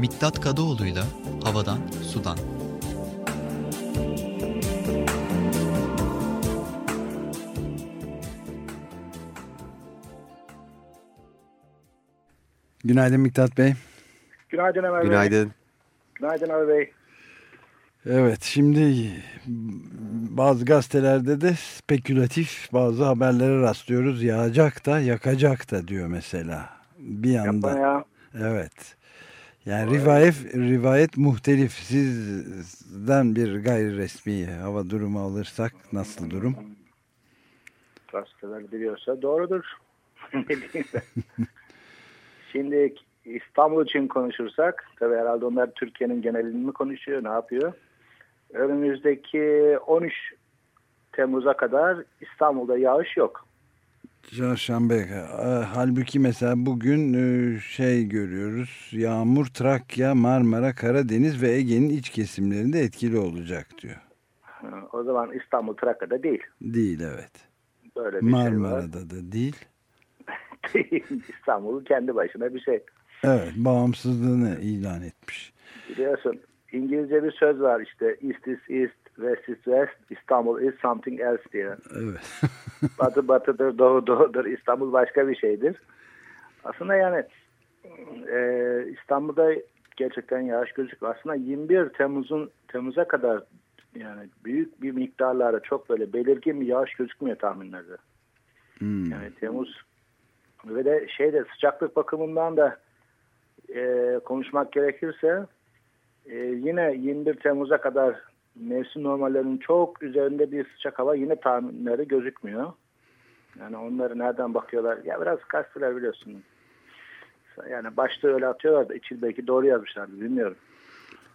Miktat Kadıoğlu'yla Havadan Sudan. Günaydın Miktat Bey. Günaydın Ömer Bey. Günaydın. Günaydın Ömer Bey. Evet şimdi bazı gazetelerde de spekülatif bazı haberlere rastlıyoruz. Yağacak da yakacak da diyor mesela. Bir Yapma yanda. ya. Evet. Yani rivayet, rivayet muhtelif. Sizden bir gayri resmi hava durumu alırsak nasıl durum? Gazeteler biliyorsa doğrudur. Şimdi İstanbul için konuşursak, tabii herhalde onlar Türkiye'nin genelini mi konuşuyor, ne yapıyor? Önümüzdeki 13 Temmuz'a kadar İstanbul'da yağış yok. Çarşamba. e, Halbuki mesela bugün e, şey görüyoruz. Yağmur Trakya, Marmara, Karadeniz ve Ege'nin iç kesimlerinde etkili olacak diyor. O zaman İstanbul Trakya'da değil. Değil evet. Böyle bir şey var. Marmara'da da değil. İstanbul kendi başına bir şey. Evet bağımsızlığını ilan etmiş. Biliyorsun İngilizce bir söz var işte East is East, West is West, İstanbul is something else diye. Evet. Batı batıdır, doğu doğudur, İstanbul başka bir şeydir. Aslında yani e, İstanbul'da gerçekten yağış gözüküyor. Aslında 21 Temmuz'un Temmuz'a kadar yani büyük bir miktarlarda çok böyle belirgin bir yağış gözükmüyor tahminlerde. Hmm. Yani Temmuz ve de şeyde sıcaklık bakımından da e, konuşmak gerekirse e, yine 21 Temmuz'a kadar mevsim normallerinin çok üzerinde bir sıcak hava yine tahminleri gözükmüyor. Yani onları nereden bakıyorlar? Ya biraz gazeteler biliyorsun. Yani başta öyle atıyorlar da içi belki doğru yazmışlardı bilmiyorum.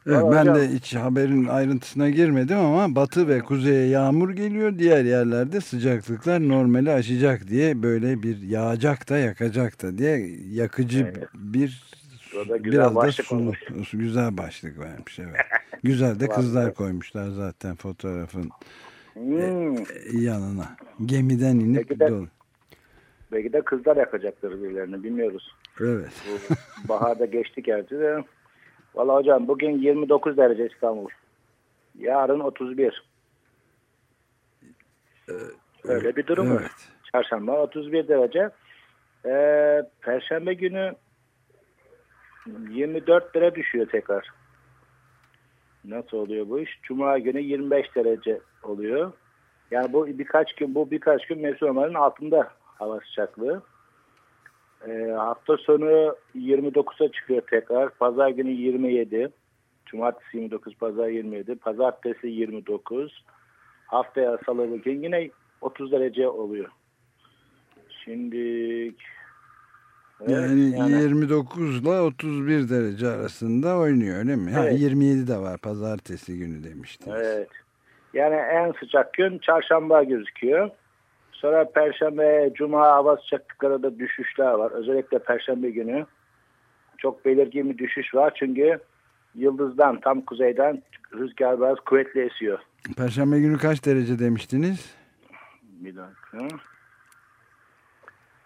Evet, ben hocam- de hiç haberin ayrıntısına girmedim ama batı ve kuzeye yağmur geliyor. Diğer yerlerde sıcaklıklar normali aşacak diye böyle bir yağacak da yakacak da diye yakıcı Evet. bir Burada güzel biraz da sulu, olmuş. güzel başlık vermiş evet. Güzel de kızlar koymuşlar zaten fotoğrafın Hmm, yanına. Gemiden inip Peki de- dolu. belki de kızlar yakacaktır birilerini bilmiyoruz. Evet. Bu baharda geçtik gerçi de. Valla hocam bugün 29 derece İstanbul. Yarın 31. Öyle bir durum var. Evet. Çarşamba 31 derece. Ee, Perşembe günü 24 lira düşüyor tekrar. Nasıl oluyor bu iş? Cuma günü 25 derece oluyor. Yani bu birkaç gün bu birkaç gün mevsim normalinin altında hava sıcaklığı. Ee, hafta sonu 29'a çıkıyor tekrar. Pazar günü 27. Cumartesi 29, pazar 27. Pazartesi 29. Haftaya salı bugün yine 30 derece oluyor. Şimdi Evet, Yani, 29 ile 31 derece arasında oynuyor öyle mi? Ha, Evet. 27 de var pazartesi günü demiştiniz. Evet. Yani en sıcak gün çarşamba gözüküyor. Sonra perşembe, cuma hava sıcaklıkları da düşüşler var. Özellikle perşembe günü çok belirgin bir düşüş var. Çünkü yıldızdan tam kuzeyden rüzgar biraz kuvvetli esiyor. Perşembe günü kaç derece demiştiniz? Bir dakika.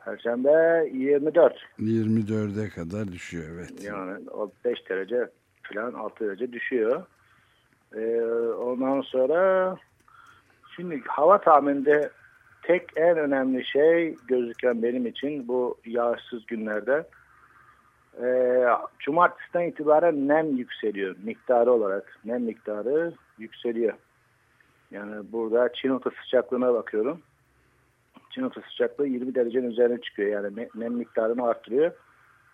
Perşembe 24. 24'e kadar düşüyor evet. Yani o 5 derece falan 6 derece düşüyor. Ee, ondan sonra şimdi hava tahmininde tek en önemli şey gözüken benim için bu yağışsız günlerde ee, cumartesiden itibaren nem yükseliyor miktarı olarak. Nem miktarı yükseliyor. Yani burada Çinota sıcaklığına bakıyorum. Çinota sıcaklığı 20 derecenin üzerine çıkıyor. Yani ne- nem miktarını arttırıyor.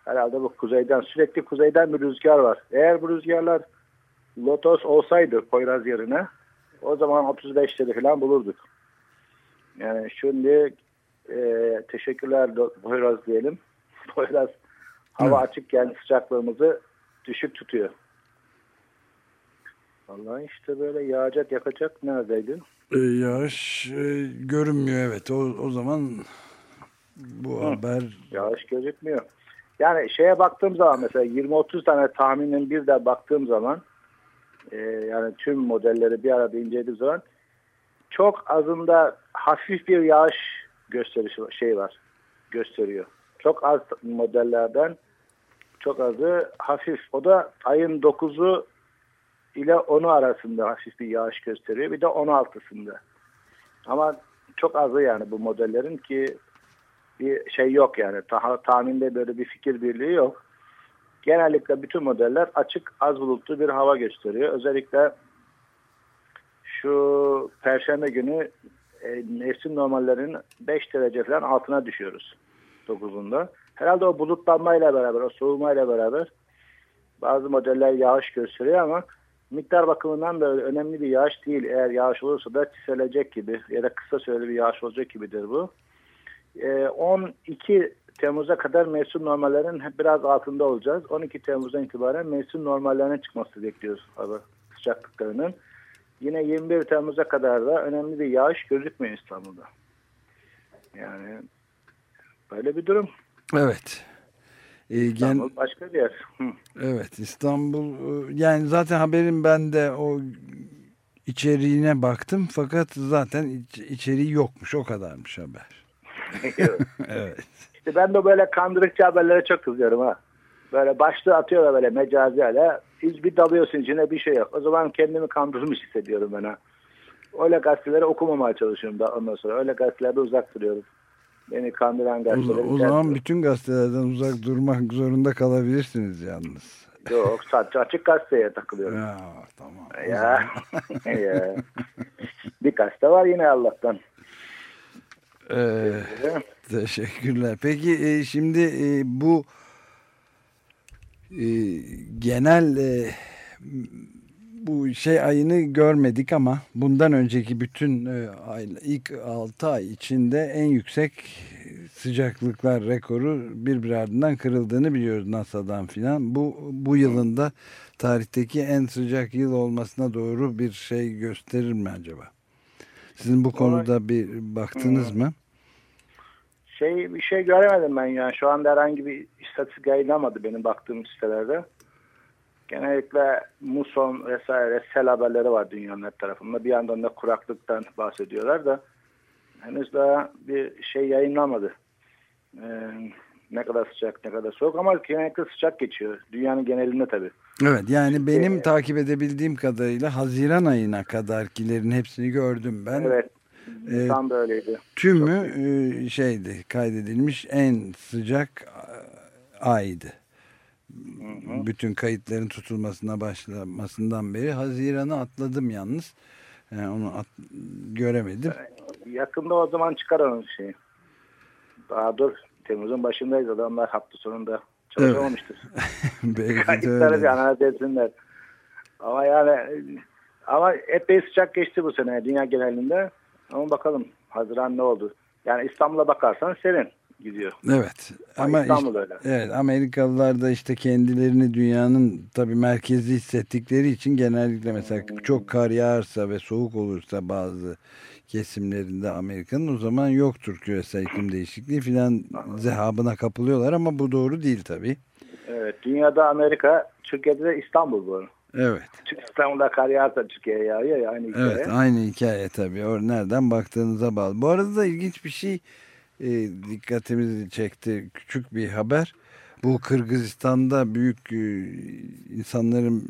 Herhalde bu kuzeyden sürekli kuzeyden bir rüzgar var. Eğer bu rüzgarlar Lotos olsaydı Poyraz yerine o zaman 35 lira falan bulurduk. Yani şimdi e, teşekkürler Poyraz diyelim. Poyraz hava Evet. açıkken sıcaklığımızı düşük tutuyor. Vallahi işte böyle yağacak yakacak neredeydi? Ee, yağış e, görünmüyor evet. O, o zaman bu Hı. haber Yağış gözükmüyor. Yani şeye baktığım zaman mesela 20-30 tane tahminin bir de baktığım zaman e, yani tüm modelleri bir arada incelediğim zaman çok azında hafif bir yağış gösterişi şey var gösteriyor. Çok az modellerden Çok azı hafif. O da ayın 9'u ile 10'u arasında hafif bir yağış gösteriyor. Bir de 16'sında. Ama çok azı yani bu modellerin ki bir şey yok yani. Ta tahminde böyle bir fikir birliği yok. Genellikle bütün modeller açık az bulutlu bir hava gösteriyor. Özellikle şu perşembe günü e, mevsim normallerinin 5 derece falan altına düşüyoruz 9'unda. Herhalde o bulutlanmayla beraber, o soğumayla beraber bazı modeller yağış gösteriyor ama miktar bakımından da önemli bir yağış değil. Eğer yağış olursa da çiselecek gibi ya da kısa süreli bir yağış olacak gibidir bu. E, 12 Temmuz'a kadar mevsim normallerinin biraz altında olacağız. 12 Temmuz'dan itibaren mevsim normallerine çıkması bekliyoruz hava sıcaklıklarının. Yine 21 Temmuz'a kadar da önemli bir yağış gözükmüyor İstanbul'da. Yani böyle bir durum. Evet. Ee, İstanbul gen... başka bir yer. Hı. Evet İstanbul e, yani zaten haberin ben de o içeriğine baktım fakat zaten iç, içeriği yokmuş o kadarmış haber. evet. İşte ben de böyle kandırıkçı haberlere çok kızıyorum ha. Böyle başlığı atıyorlar böyle mecazi hale. Hiç bir dalıyorsun içine bir şey yok. O zaman kendimi kandırmış hissediyorum ben ha. Öyle gazeteleri okumamaya çalışıyorum da ondan sonra. Öyle gazetelerde uzak duruyorum. Beni kandıran gazeteleri. O, o zaman bütün gazetelerden uzak durmak zorunda kalabilirsiniz yalnız. Yok sadece açık gazeteye takılıyorum. Ya tamam. Ya. ya. Bir gazete var yine Allah'tan. Ee, teşekkürler. Peki e, şimdi e, bu e, genel e, bu şey ayını görmedik ama bundan önceki bütün e, ay, ilk 6 ay içinde en yüksek sıcaklıklar rekoru bir ardından kırıldığını biliyoruz NASA'dan filan. Bu bu yılın da tarihteki en sıcak yıl olmasına doğru bir şey gösterir mi acaba? Sizin bu konuda bir baktınız mı? Şey bir şey göremedim ben yani. Şu anda herhangi bir istatistik yayınlamadı benim baktığım sitelerde. Genellikle muson vesaire sel haberleri var dünyanın her tarafında. Bir yandan da kuraklıktan bahsediyorlar da henüz daha bir şey yayınlamadı. Ee, ne kadar sıcak ne kadar soğuk ama genellikle sıcak geçiyor. Dünyanın genelinde tabii. Evet yani benim ee, takip edebildiğim kadarıyla Haziran ayına kadarkilerin hepsini gördüm ben. Evet. Ee, Tam da öyleydi. Tümü e, şeydi kaydedilmiş en sıcak aydı. Hı. Bütün kayıtların tutulmasına başlamasından beri Haziran'ı atladım yalnız. Yani onu at, göremedim. Yakında o zaman çıkar onun şeyi. Daha dur. Temmuz'un başındayız. Adamlar hafta sonunda çalışamamıştır. Evet. Kayıtları bir analiz etsinler. Ama yani ama epey sıcak geçti bu sene dünya genelinde. Ama bakalım Haziran ne oldu? Yani İstanbul'a bakarsan serin gidiyor. Evet. Ama İstanbul işte, öyle. Evet Amerikalılar da işte kendilerini dünyanın tabii merkezi hissettikleri için genellikle mesela hmm. çok kar yağarsa ve soğuk olursa bazı kesimlerinde Amerika'nın o zaman yoktur küresel iklim değişikliği filan zehabına kapılıyorlar ama bu doğru değil tabii. Evet dünyada Amerika Türkiye'de de İstanbul bu. Evet. Çünkü İstanbul'da kar yağarsa Türkiye'ye yağıyor ya aynı hikaye. Evet aynı hikaye tabii. O nereden baktığınıza bağlı. Bu arada da ilginç bir şey e, dikkatimizi çekti. Küçük bir haber. Bu Kırgızistan'da büyük e, insanların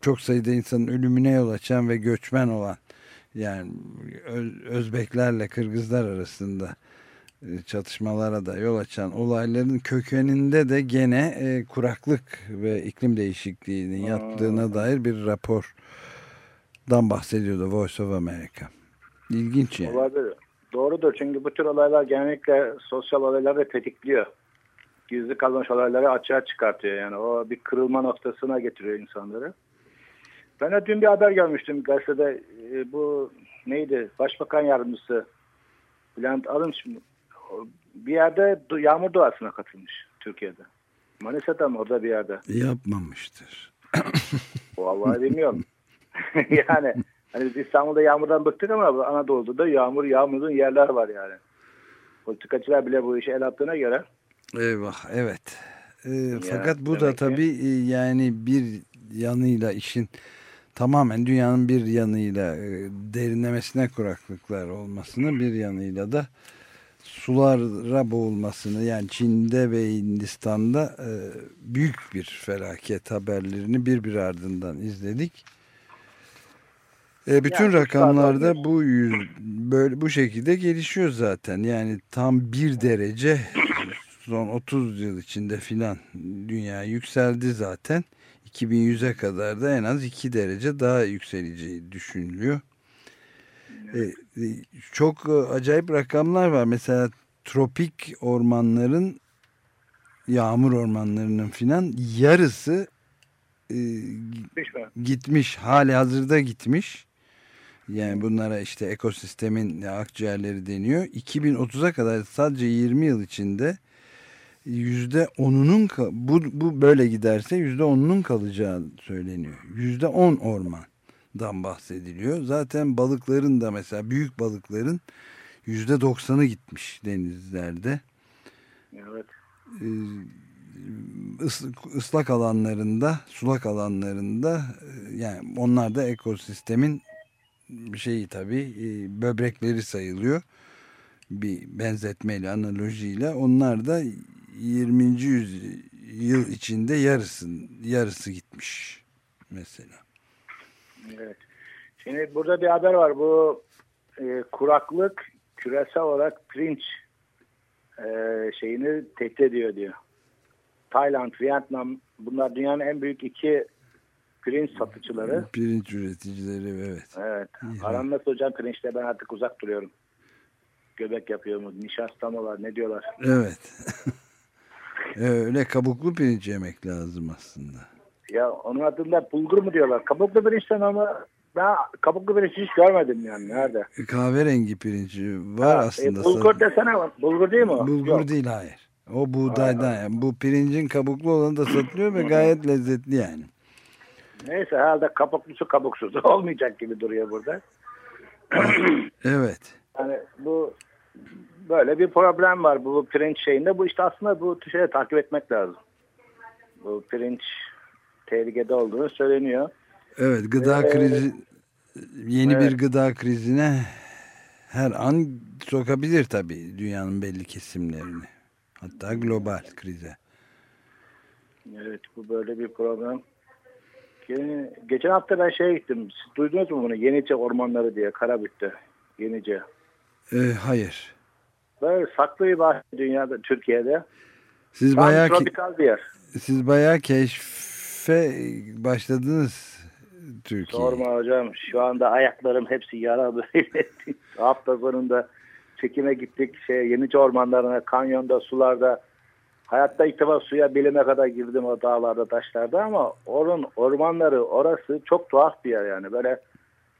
çok sayıda insanın ölümüne yol açan ve göçmen olan yani Özbeklerle Kırgızlar arasında e, çatışmalara da yol açan olayların kökeninde de gene e, kuraklık ve iklim değişikliğinin yattığına dair bir rapordan bahsediyordu Voice of America. İlginç yani. Olabilir. Doğrudur çünkü bu tür olaylar genellikle sosyal olayları tetikliyor. Gizli kalmış olayları açığa çıkartıyor yani. O bir kırılma noktasına getiriyor insanları. Ben de dün bir haber görmüştüm gazetede. E, bu neydi? Başbakan yardımcısı Bülent Arınç bir yerde yağmur duasına katılmış Türkiye'de. Manisa'da mı orada bir yerde? Yapmamıştır. Vallahi bilmiyorum. yani hani biz İstanbul'da yağmurdan bıktık ama Anadolu'da da yağmur yağmurun yerler var yani. Politikacılar bile bu işe el attığına göre. Eyvah evet. E, ya, fakat bu da tabii ki... E, yani bir yanıyla işin tamamen dünyanın bir yanıyla e, derinlemesine kuraklıklar olmasını bir yanıyla da sulara boğulmasını yani Çin'de ve Hindistan'da e, büyük bir felaket haberlerini bir bir ardından izledik. E, bütün Yani rakamlarda bu yüz, böyle bu şekilde gelişiyor zaten. Yani tam bir derece son 30 yıl içinde filan dünya yükseldi zaten. 2100'e kadar da en az 2 derece daha yükseleceği düşünülüyor. E, e, çok e, acayip rakamlar var. Mesela tropik ormanların yağmur ormanlarının filan yarısı e, Gitmiş mi? gitmiş. Hali hazırda gitmiş. Yani bunlara işte ekosistemin akciğerleri deniyor. 2030'a kadar sadece 20 yıl içinde yüzde onunun bu, bu böyle giderse yüzde onunun kalacağı söyleniyor. Yüzde on ormandan bahsediliyor. Zaten balıkların da mesela büyük balıkların yüzde doksanı gitmiş denizlerde. Evet. Ee, ıs- ıslak alanlarında, sulak alanlarında e, yani onlar da ekosistemin şeyi tabii e, böbrekleri sayılıyor. Bir benzetmeyle, analojiyle onlar da 20. yüzyıl içinde yarısı yarısı gitmiş mesela. Evet. Şimdi burada bir haber var. Bu e, kuraklık küresel olarak pirinç e, şeyini tehdit ediyor diyor. Tayland, Vietnam bunlar dünyanın en büyük iki pirinç satıcıları. Pirinç üreticileri evet. Evet. Nasıl hocam pirinçle ben artık uzak duruyorum. Göbek yapıyor mu? Nişasta mı var? Ne diyorlar? Evet. Öyle kabuklu pirinç yemek lazım aslında. Ya onun adında bulgur mu diyorlar? Kabuklu pirinçten ama ben kabuklu pirinç hiç görmedim yani. Nerede? Kahverengi pirinci var Ha, aslında. E, bulgur desene. Bulgur değil mi? Bulgur Yok. değil hayır. O buğdaydan yani. Bu pirincin kabuklu olanı da satılıyor ve gayet lezzetli yani. Neyse herhalde kabuklusu kabuksuz olmayacak gibi duruyor burada. Evet. Yani bu böyle bir problem var bu pirinç şeyinde. Bu işte aslında bu şeyi takip etmek lazım. Bu pirinç tehlikede olduğunu söyleniyor. Evet gıda Ee, krizi yeni bir evet. gıda krizine her an sokabilir tabii dünyanın belli kesimlerini. Hatta global krize. Evet bu böyle bir problem. Ge- Geçen hafta ben şeye gittim. Siz duydunuz mu bunu? Yenice ormanları diye Karabük'te. Yenice. Ee, hayır. Böyle saklı bir bahçe dünyada, Türkiye'de. Siz Tam bayağı tropikal bir yer. siz bayağı keşfe başladınız Türkiye'ye. Sorma hocam. Şu anda ayaklarım hepsi yara böyle. Hafta sonunda çekime gittik. Şey, Yenice ormanlarına, kanyonda, sularda. Hayatta ilk defa suya bilime kadar girdim o dağlarda, taşlarda ama onun ormanları orası çok tuhaf bir yer yani. Böyle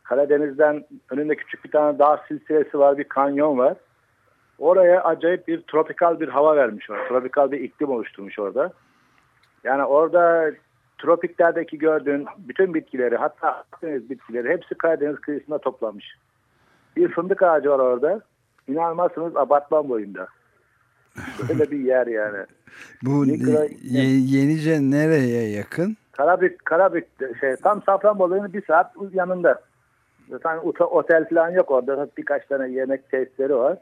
Karadeniz'den önünde küçük bir tane dağ silsilesi var, bir kanyon var. Oraya acayip bir tropikal bir hava vermiş orada. Tropikal bir iklim oluşturmuş orada. Yani orada tropiklerdeki gördüğün bütün bitkileri hatta Akdeniz bitkileri hepsi Karadeniz kıyısında toplanmış. Bir fındık ağacı var orada. İnanmazsınız apartman boyunda. Böyle bir yer yani. Bu Mikro- ye- Yenice nereye yakın? Karabük, Karabük şey, tam Safranbolu'nun bir saat yanında. Zaten otel falan yok orada. Birkaç tane yemek tesisleri var.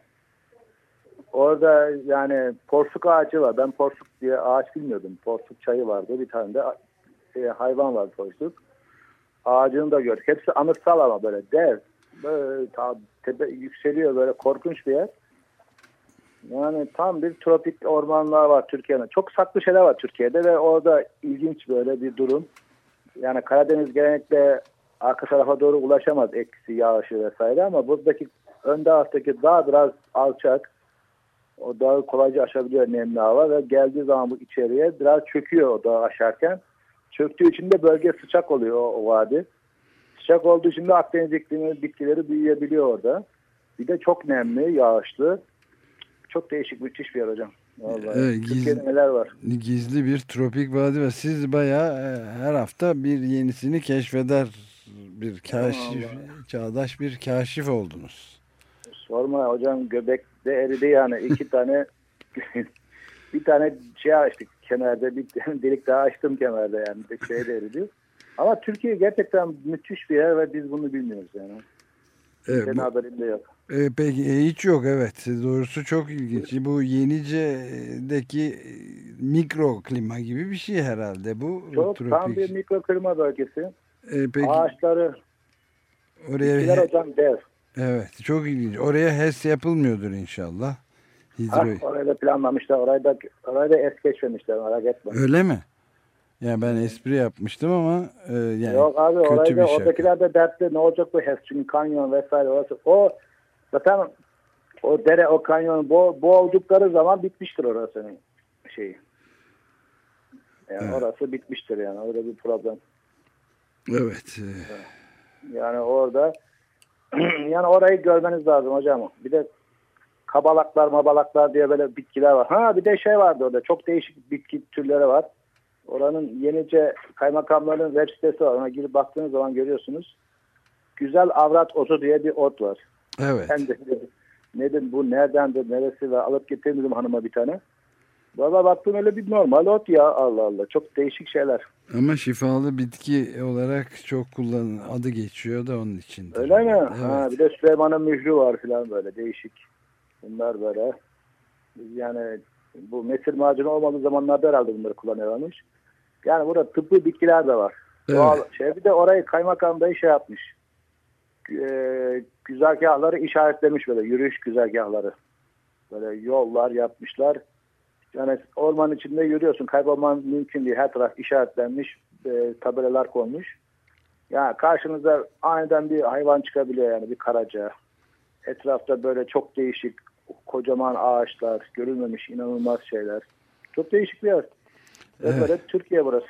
Orada yani porsuk ağacı var. Ben porsuk diye ağaç bilmiyordum. Porsuk çayı vardı. Bir tane de şey, hayvan var porsuk. Ağacını da gördük. Hepsi anıtsal ama böyle dev. Böyle ta, tepe, yükseliyor böyle korkunç bir yer. Yani tam bir tropik ormanlar var Türkiye'de. Çok saklı şeyler var Türkiye'de ve orada ilginç böyle bir durum. Yani Karadeniz genellikle arka tarafa doğru ulaşamaz eksi yağışı vesaire ama buradaki ön taraftaki dağ biraz alçak. O dağı kolayca aşabiliyor nemli hava ve geldiği zaman bu içeriye biraz çöküyor o dağı aşarken. Çöktüğü için de bölge sıcak oluyor o, o vadi. Sıcak olduğu için de Akdeniz iklimi bitkileri büyüyebiliyor orada. Bir de çok nemli, yağışlı. Çok değişik, müthiş bir yer hocam. Vallahi. Evet, Türkiye'de neler var? Gizli bir tropik vadi ve siz bayağı e, her hafta bir yenisini keşfeder bir kaşif, çağdaş bir kaşif oldunuz. Sorma hocam göbekte eridi yani. iki tane bir tane şey açtık kemerde. Bir delik daha açtım kemerde yani. Bir şey de eridi. Ama Türkiye gerçekten müthiş bir yer ve biz bunu bilmiyoruz yani. Evet, Senin bu, haberin de yok. E, peki e, hiç yok evet doğrusu çok ilginç. Bu Yenice'deki e, mikro klima gibi bir şey herhalde bu. Çok tropik. tam bir mikro klima bölgesi. E, peki Ağaçları, oraya he- hocam dev. evet çok ilginç. Oraya HES yapılmıyordur inşallah. Hidro orayı da planlamışlar. Orayı da, orayı da es geçmemişler. Merak etme. öyle mi? Yani ben espri yapmıştım ama e, yani Yok abi kötü orayı bir da şaka. oradakiler de dertli. Ne olacak bu HES? Çünkü kanyon vesaire orası. O zaten o dere o kanyon bo boğuldukları zaman bitmiştir orasının şeyi. Yani Evet. orası bitmiştir yani. Orada bir problem. Evet. e, Yani orada yani orayı görmeniz lazım hocam. Bir de kabalaklar mabalaklar diye böyle bitkiler var. Ha bir de şey vardı orada. Çok değişik bitki türleri var. Oranın Yenice kaymakamlarının web sitesi var. Ona girip baktığınız zaman görüyorsunuz. Güzel avrat otu diye bir ot var. Evet. Ben de dedim, bu neredendir neresi ve alıp getirdim hanıma bir tane. Valla baktım öyle bir normal ot ya Allah Allah. Çok değişik şeyler. Ama şifalı bitki olarak çok kullanılan adı geçiyor da onun için. Öyle mi? Evet. Ha, bir de Süleyman'ın mührü var falan böyle değişik. Bunlar böyle. Yani bu mesir macunu olmadığı zamanlarda herhalde bunları kullanıyorlarmış. Yani burada tıbbi bitkiler de var. Evet. Doğal şey. Bir de orayı kaymakam bey şey yapmış. Ee, güzergahları işaretlemiş böyle yürüyüş güzergahları. Böyle yollar yapmışlar. Yani ormanın içinde yürüyorsun. Kaybolman mümkün değil. Her taraf işaretlenmiş. E, tabelalar konmuş. Ya karşınıza aniden bir hayvan çıkabiliyor yani bir karaca. Etrafta böyle çok değişik kocaman ağaçlar, görülmemiş inanılmaz şeyler. Çok değişik bir yer. Ve Evet. böyle Türkiye burası.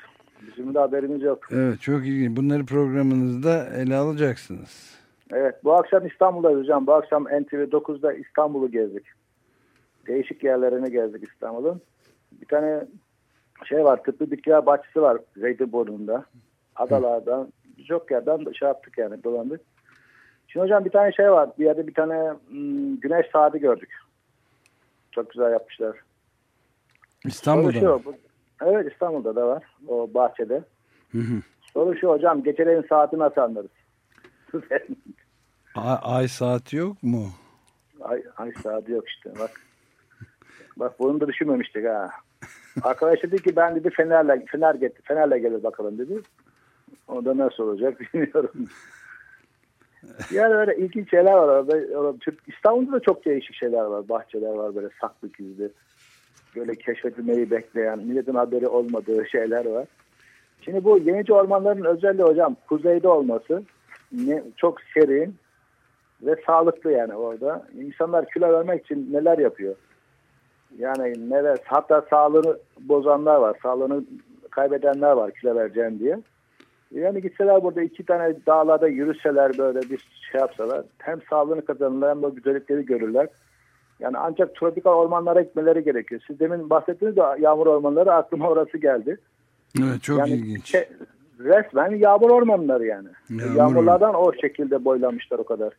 Bizim de haberimiz yok. Evet çok ilginç. Bunları programınızda ele alacaksınız. Evet bu akşam İstanbul'dayız hocam. Bu akşam NTV 9'da İstanbul'u gezdik. Değişik yerlerini gezdik İstanbul'un. Bir tane şey var tıbbi bitkiler bahçesi var Zeytinburnu'nda. Adalardan birçok yerden şey yaptık yani dolandık. Şimdi hocam bir tane şey var. Bir yerde bir tane hmm, güneş saati gördük. Çok güzel yapmışlar. İstanbul'da Soru şu, evet İstanbul'da da var. O bahçede. Hı hı. Soru şu hocam geceleyin saati nasıl anlarız? Ay, ay saati yok mu? Ay, ay saati yok işte bak. Bak bunu da düşünmemiştik ha. Arkadaş dedi ki ben dedi fenerle fener getir fenerle gelir bakalım dedi. O da nasıl olacak bilmiyorum. Yani öyle ilginç şeyler var orada. Türk, İstanbul'da da çok değişik şeyler var. Bahçeler var böyle saklı gizli. Böyle keşfedilmeyi bekleyen, milletin haberi olmadığı şeyler var. Şimdi bu yenice ormanların özelliği hocam kuzeyde olması ne, çok serin ve sağlıklı yani orada. İnsanlar kilo vermek için neler yapıyor? Yani neler hatta sağlığını bozanlar var. Sağlığını kaybedenler var kilo vereceğim diye. Yani gitseler burada iki tane dağlarda yürüseler böyle bir şey yapsalar hem sağlığını kazanırlar hem de güzellikleri görürler. Yani ancak tropikal ormanlara gitmeleri gerekiyor. Siz demin bahsettiniz de yağmur ormanları aklıma orası geldi. Evet çok yani ilginç. şey- resmen yağmur ormanları yani. Yağmur Yağmurlardan o şekilde boylamışlar o kadar.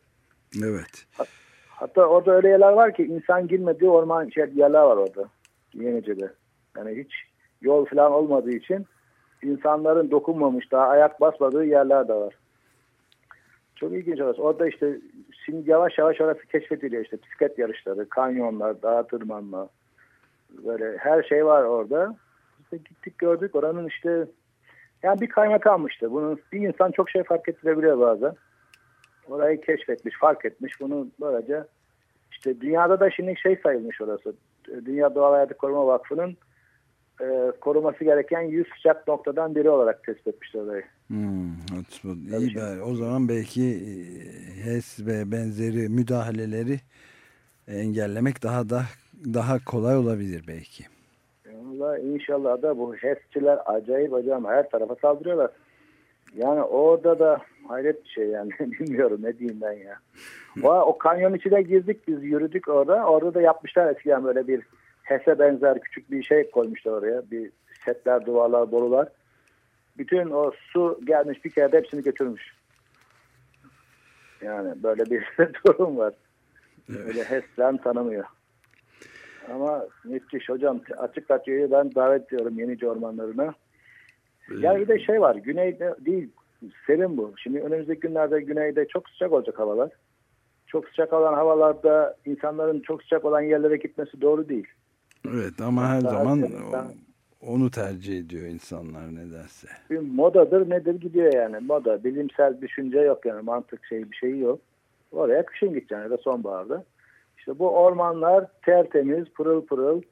Evet. Hatta orada öyle yerler var ki insan girmediği orman şey, yerler var orada. Yenice'de. Yani hiç yol falan olmadığı için insanların dokunmamış daha ayak basmadığı yerler de var. Çok ilginç orası. Orada işte şimdi yavaş yavaş orası keşfediliyor işte bisiklet yarışları, kanyonlar, dağ tırmanma böyle her şey var orada. De gittik gördük oranın işte yani bir kaymakammıştı. Bunu bir insan çok şey fark ettirebiliyor bazen. Orayı keşfetmiş, fark etmiş. Bunu böylece işte dünyada da şimdi şey sayılmış orası. Dünya Doğal Hayatı Koruma Vakfı'nın e, koruması gereken 100 sıcak noktadan biri olarak tespit etmişler orayı. Hmm, İyi bari. O zaman belki e, HES ve benzeri müdahaleleri engellemek daha da daha kolay olabilir belki. Allah inşallah da bu HES'çiler acayip hocam her tarafa saldırıyorlar. Yani orada da hayret bir şey yani bilmiyorum ne diyeyim ben ya. O, o kanyon içine girdik biz yürüdük orada. Orada da yapmışlar eskiden böyle bir HES'e benzer küçük bir şey koymuşlar oraya. Bir setler, duvarlar, borular. Bütün o su gelmiş bir kere hepsini götürmüş. Yani böyle bir durum var. Öyle HES'len tanımıyor. Ama müthiş hocam. Açık radyoyu ben davet ediyorum Yenice ormanlarına. Yani bir de şey var. Güneyde değil serin bu. Şimdi önümüzdeki günlerde güneyde çok sıcak olacak havalar. çok sıcak olan havalarda insanların çok sıcak olan yerlere gitmesi doğru değil. Evet ama her Daha zaman o- onu tercih ediyor insanlar nedense. Bir modadır nedir gidiyor yani. Moda, bilimsel düşünce yok yani mantık şey bir şey yok. Oraya kışın gideceksin ya da sonbaharda. İşte bu ormanlar tertemiz, pırıl pırıl,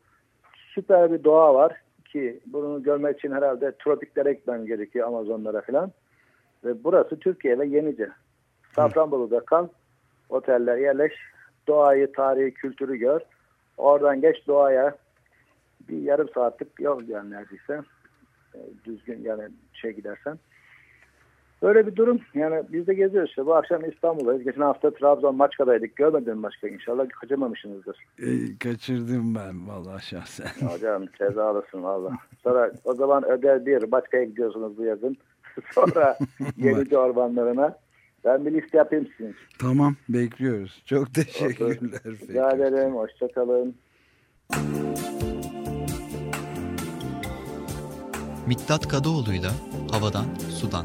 süper bir doğa var ki bunu görmek için herhalde tropiklere gitmen gerekiyor Amazonlara falan. Ve burası Türkiye ve Yenice. Safranbolu'da kal, oteller yerleş, doğayı, tarihi, kültürü gör. Oradan geç doğaya bir yarım saatlik yol yani neredeyse. E, Düzgün yani şey gidersen. Böyle bir durum. Yani biz de geziyoruz işte. Bu akşam İstanbul'dayız. Geçen hafta Trabzon Maçka'daydık. Görmedim başka inşallah. Kaçırmamışsınızdır. E, kaçırdım ben vallahi şahsen. Hocam cezalısın valla. Sonra o zaman öder bir Maçka'ya gidiyorsunuz bu yazın. Sonra Yenice ormanlarına. Ben bir liste yapayım sizin için. Tamam bekliyoruz. Çok teşekkürler. Rica ederim. Hoşçakalın. Miktat Kadıoğlu'yla Havadan Sudan.